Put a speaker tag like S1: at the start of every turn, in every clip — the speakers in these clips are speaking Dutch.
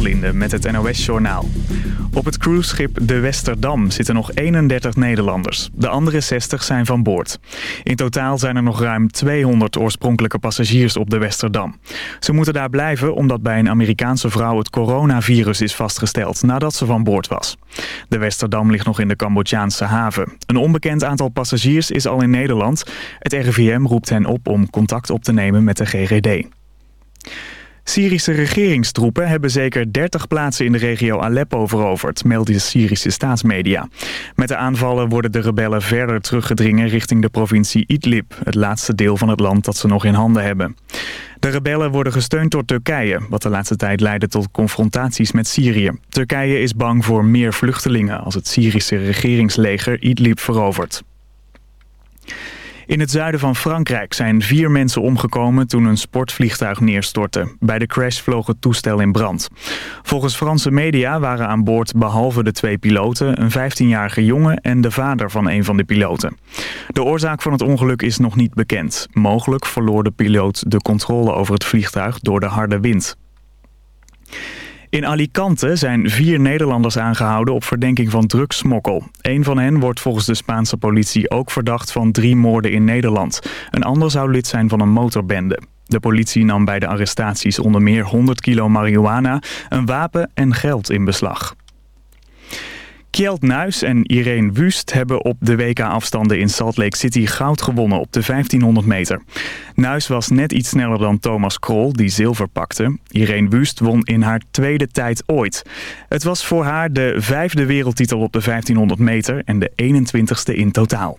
S1: met het NOS-journaal. Op het cruiseschip de Westerdam zitten nog 31 Nederlanders. De andere 60 zijn van boord. In totaal zijn er nog ruim 200 oorspronkelijke passagiers op de Westerdam. Ze moeten daar blijven omdat bij een Amerikaanse vrouw het coronavirus is vastgesteld nadat ze van boord was. De Westerdam ligt nog in de Cambodjaanse haven. Een onbekend aantal passagiers is al in Nederland. Het RIVM roept hen op om contact op te nemen met de GGD. Syrische regeringstroepen hebben zeker 30 plaatsen in de regio Aleppo veroverd, melden de Syrische staatsmedia. Met de aanvallen worden de rebellen verder teruggedringen richting de provincie Idlib, het laatste deel van het land dat ze nog in handen hebben. De rebellen worden gesteund door Turkije, wat de laatste tijd leidde tot confrontaties met Syrië. Turkije is bang voor meer vluchtelingen als het Syrische regeringsleger Idlib verovert. In het zuiden van Frankrijk zijn vier mensen omgekomen toen een sportvliegtuig neerstortte. Bij de crash vloog het toestel in brand. Volgens Franse media waren aan boord behalve de twee piloten... een 15-jarige jongen en de vader van een van de piloten. De oorzaak van het ongeluk is nog niet bekend. Mogelijk verloor de piloot de controle over het vliegtuig door de harde wind. In Alicante zijn vier Nederlanders aangehouden op verdenking van drugssmokkel. Een van hen wordt volgens de Spaanse politie ook verdacht van drie moorden in Nederland. Een ander zou lid zijn van een motorbende. De politie nam bij de arrestaties onder meer 100 kilo marihuana, een wapen en geld in beslag. Kjeld Nuis en Irene Wust hebben op de WK-afstanden in Salt Lake City goud gewonnen op de 1500 meter. Nuis was net iets sneller dan Thomas Krol, die zilver pakte. Irene Wust won in haar tweede tijd ooit. Het was voor haar de vijfde wereldtitel op de 1500 meter en de 21ste in totaal.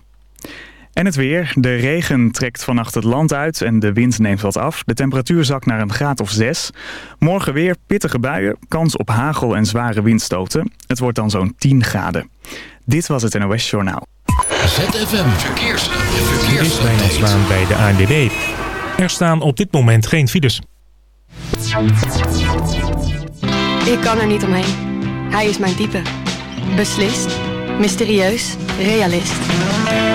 S1: En het weer. De regen trekt vannacht het land uit en de wind neemt wat af. De temperatuur zakt naar een graad of 6. Morgen weer pittige buien, kans op hagel en zware windstoten. Het wordt dan zo'n 10 graden. Dit was het NOS Journaal.
S2: ZFM Verkeers. Verkeers.
S3: Dit is Wijnand bij de ANWB. Er staan op dit moment geen files.
S4: Ik kan er niet omheen. Hij is mijn type. Beslist, mysterieus, realist.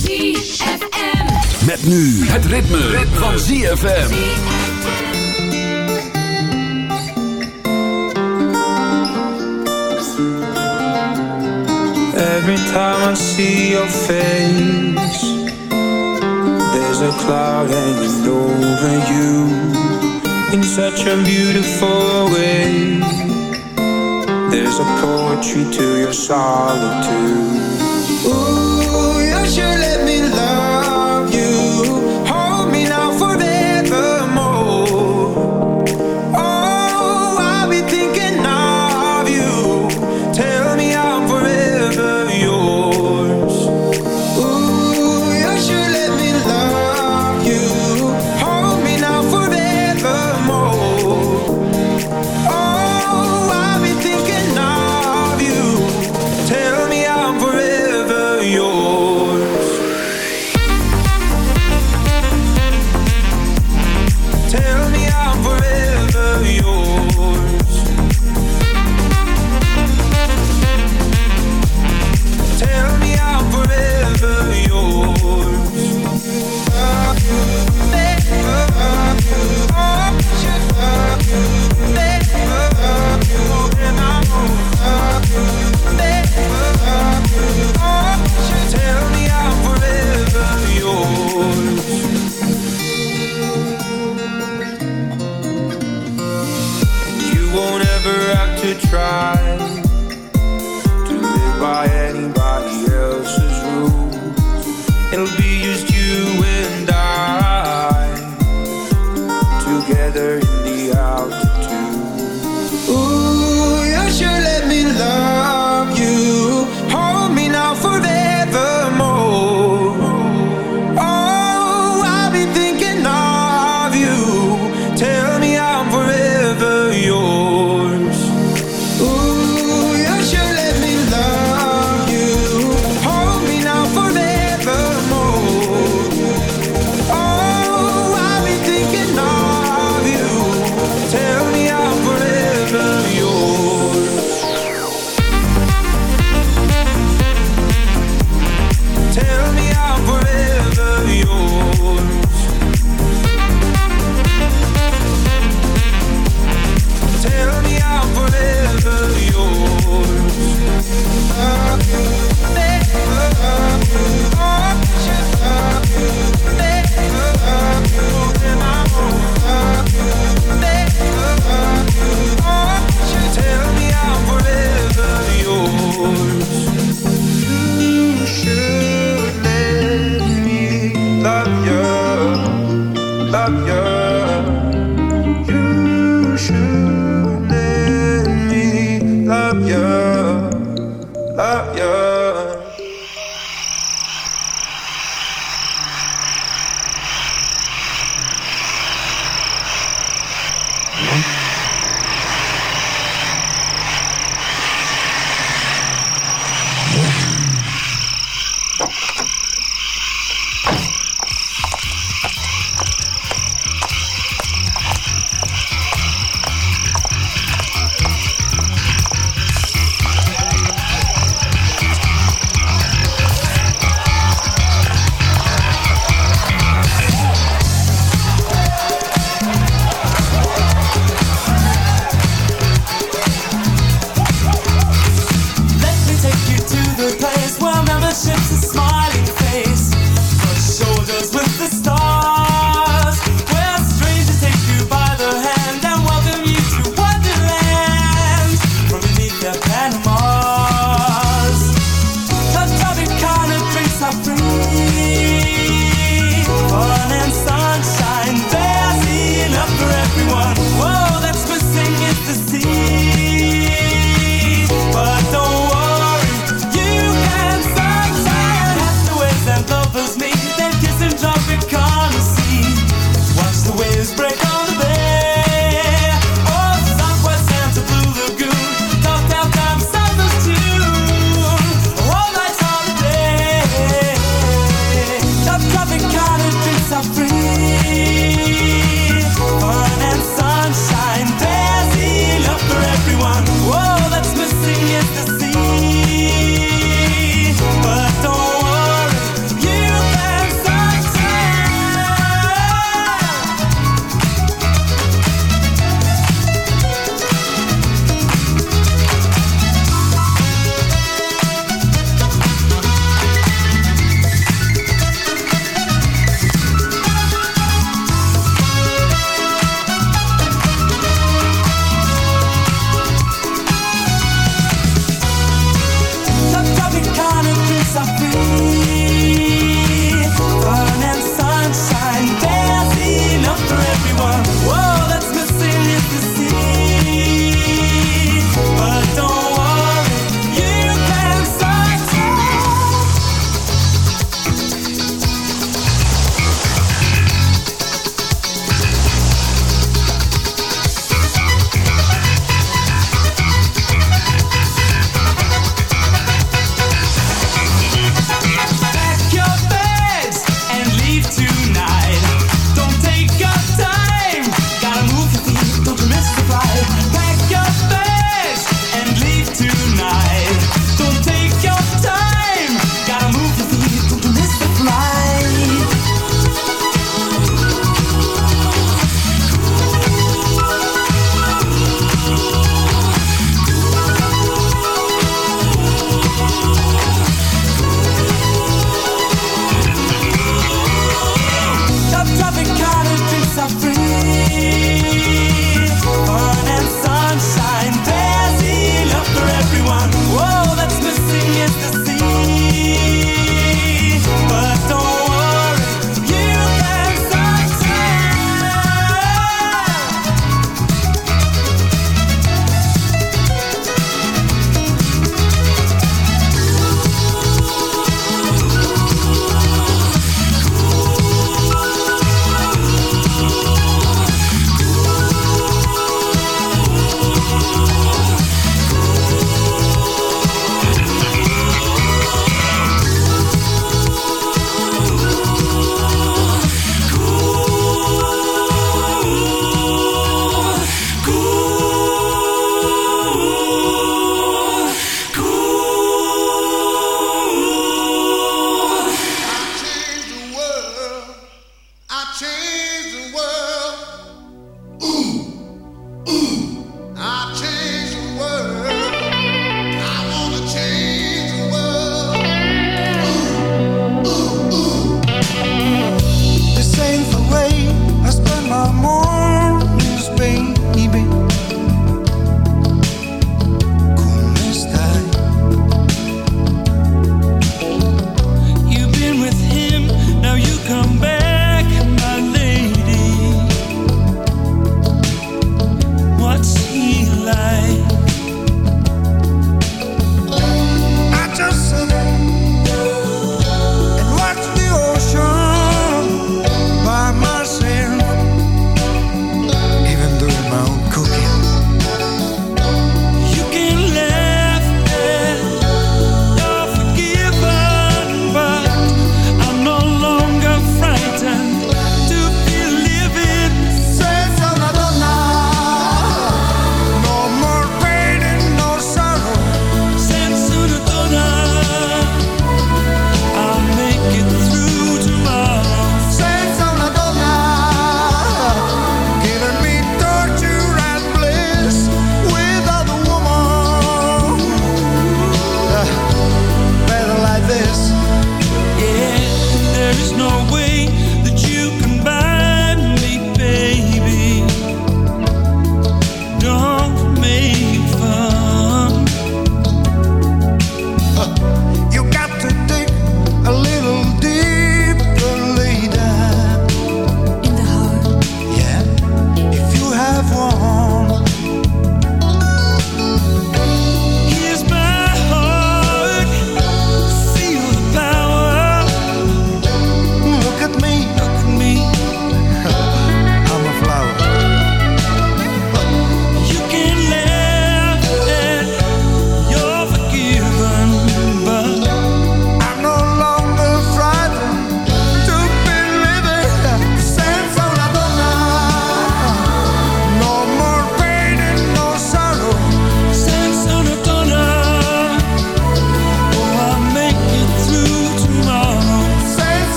S5: ZFM.
S6: Met nu het ritme, van ZFM.
S7: Every time I see your face, there's a cloud hanging over you in such a beautiful way. There's a poetry to your solitude.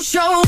S8: show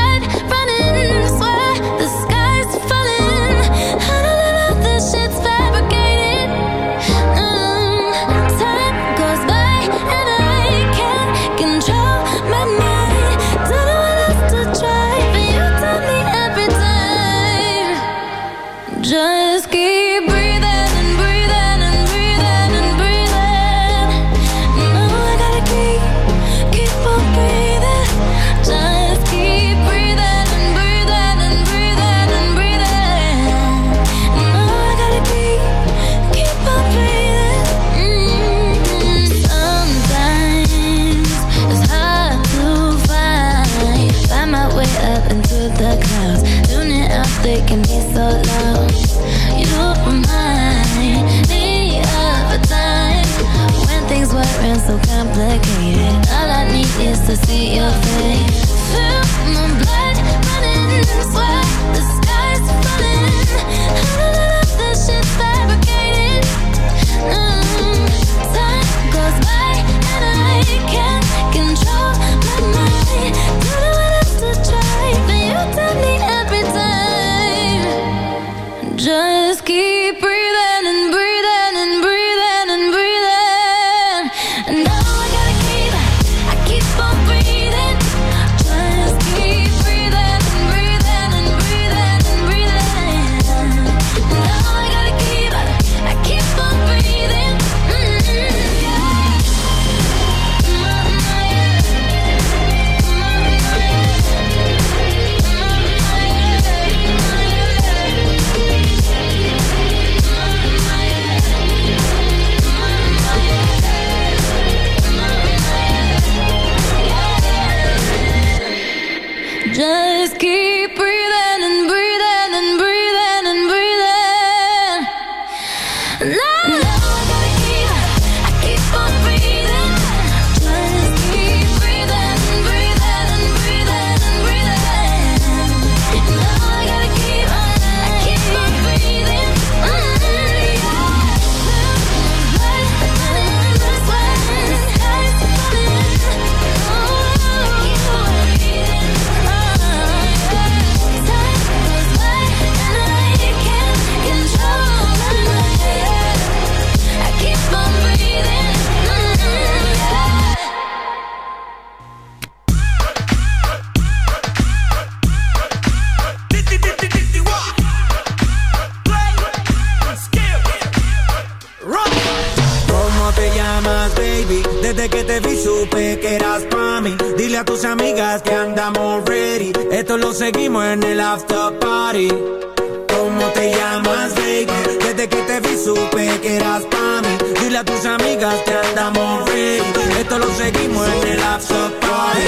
S9: te andamos free. Esto lo seguimos en el after party.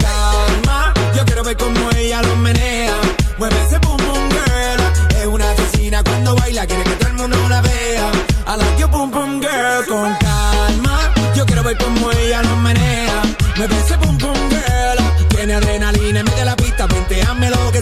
S9: Calma, yo quiero ver cómo ella lo menea. Mueve ese boom boom girl. Es una asesina cuando baila, quiere que todo el mundo la vea. I like your boom boom girl. Con calma, yo quiero ver cómo ella lo menea. Mueve ese boom boom girl. Tiene adrenalina, mete la pista, venteame lo que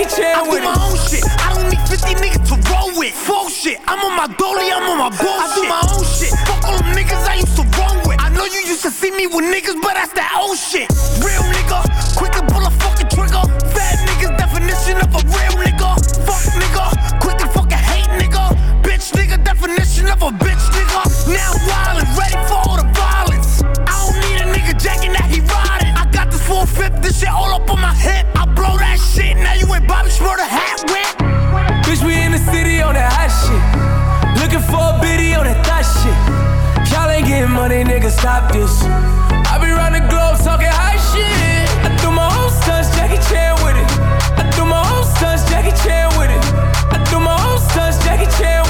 S10: Jackie Chan with. I do my own
S11: shit. I don't need 50 niggas to roll with. Full shit. I'm on my dolly, I'm on my bullshit. I do my own shit. Fuck all them niggas I used to roll with. I know you used to see me with niggas, but that's that old shit. Real nigga, quick to pull a fucking trigger. Fat niggas, definition of a real nigga. Fuck nigga, quick to fucking hate nigga. Bitch nigga, definition of a bitch nigga. Now wildin', ready for all the violence. I don't need a nigga jacking that he riding. I got this full fifth, this shit all up on my hip. Bobby Schmurder hat whip.
S10: Bitch, we in the city on that hot shit. Looking for a biddy on that thot shit. Y'all ain't getting money, nigga, stop this. I be round the globe talking high shit. I do my own stunts, Jackie Chan with it. I do my own stunts, Jackie Chan with it. I do my own stunts, Jackie Chan with it.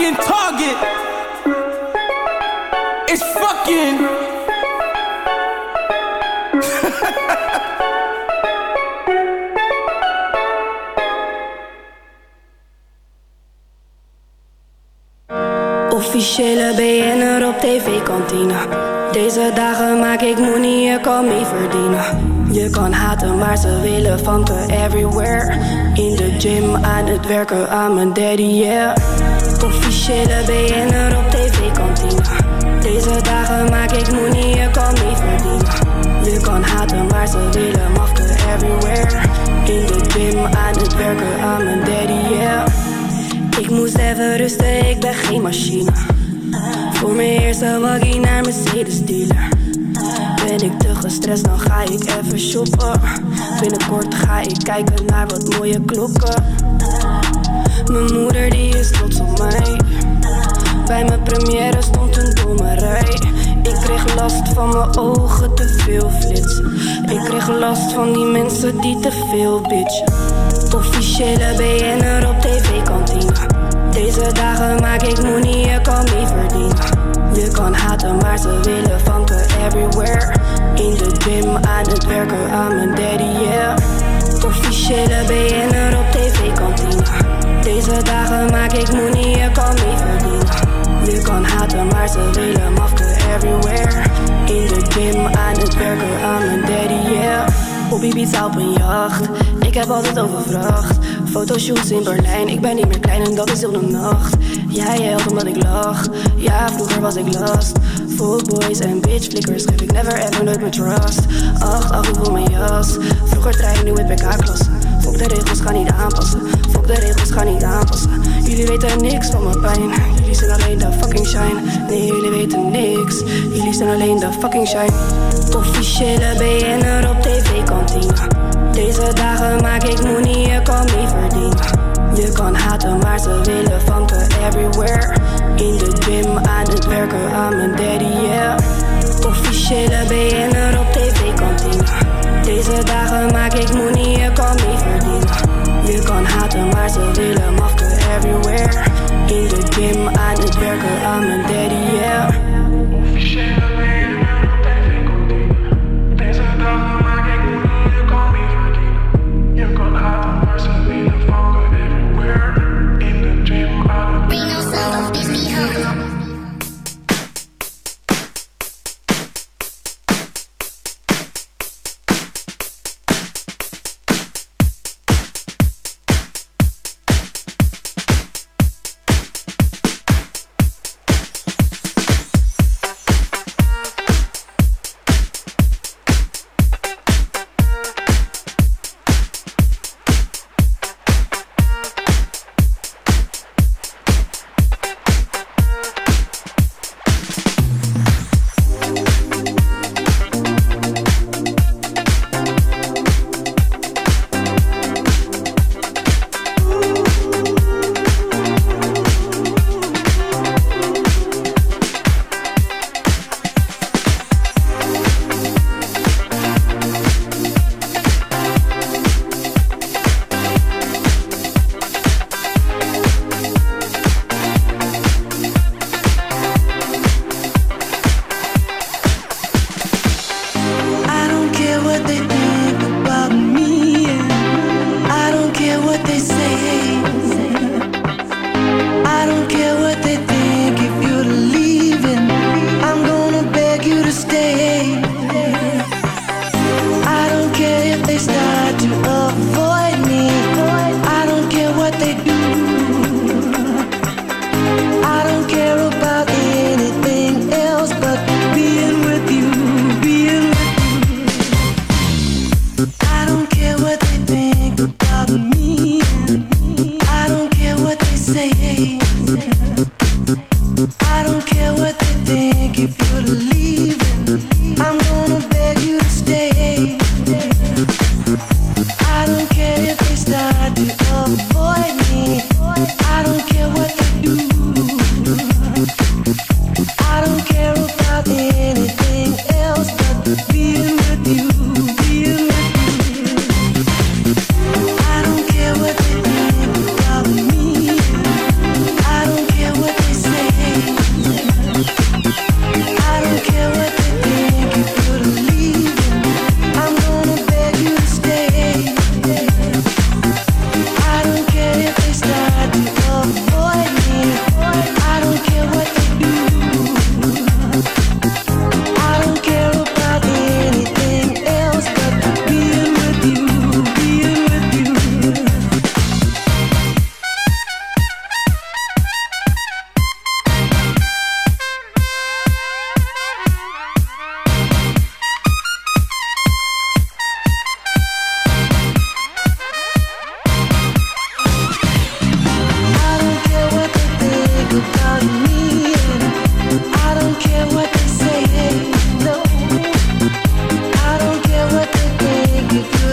S10: Target. It's fucking.
S12: Officiële BN'er op tv-kantine. Deze dagen maak ik money, je kan mee verdienen. Je kan haten, maar ze willen van te everywhere. In de gym, aan het werken, aan mijn daddy, yeah. Officiële BN'er op tv-kantine. Deze dagen maak ik money, je kan mee verdienen. Je kan haten, maar ze willen mafke everywhere. In de gym, aan het werken, aan mijn daddy, yeah. Ik moest even rusten, ik ben geen machine. Voor mijn eerste waggie naar Mercedes dealer. Ben ik te gestrest, dan ga ik even shoppen. Binnenkort ga ik kijken naar wat mooie klokken. Mijn moeder die is trots op mij. Bij mijn première stond een dommerij. Ik kreeg last van mijn ogen, te veel flits. Ik kreeg last van die mensen die te veel bitch. Officiële BN'er op tv-kantine. Deze dagen maak ik money, je kan mee verdienen. Je kan haten, maar ze willen van te everywhere. In de gym, aan het werken, aan mijn daddy, yeah. Officiële BN'er op tv-kantine. Deze dagen maak ik money, je kan mee verdienen. Je kan haten, maar ze willen mafke everywhere. In de gym, aan het werken, aan mijn daddy, yeah. Op Ibiza op een jacht, ik heb altijd overvracht. Fotoshoots in Berlijn, ik ben niet meer klein en dat is heel de nacht. Jij helpt omdat ik lach, ja vroeger was ik last. Fuckboys en bitch flickers geef ik never ever nooit mijn trust. Acht, acht, ik voel mijn jas. Vroeger trein, nu in PK-klasse. Fuck de regels, ga niet aanpassen. De regels, ga niet aanpassen. Jullie weten niks van mijn pijn. Jullie zijn alleen de fucking shine. Nee, jullie weten niks. Jullie zijn alleen de fucking shine. Officiële BN'er op tv-kantine. Deze dagen maak ik money, je kan niet verdienen. Je kan haten, maar ze willen vanken everywhere. In de gym, aan het werken, aan mijn daddy, yeah. Officiële BN'er op tv-kantine. Deze dagen maak ik money, Cassidy, la mafke everywhere. In the game, I don't care, i I'm a daddy, yeah.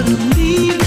S2: believe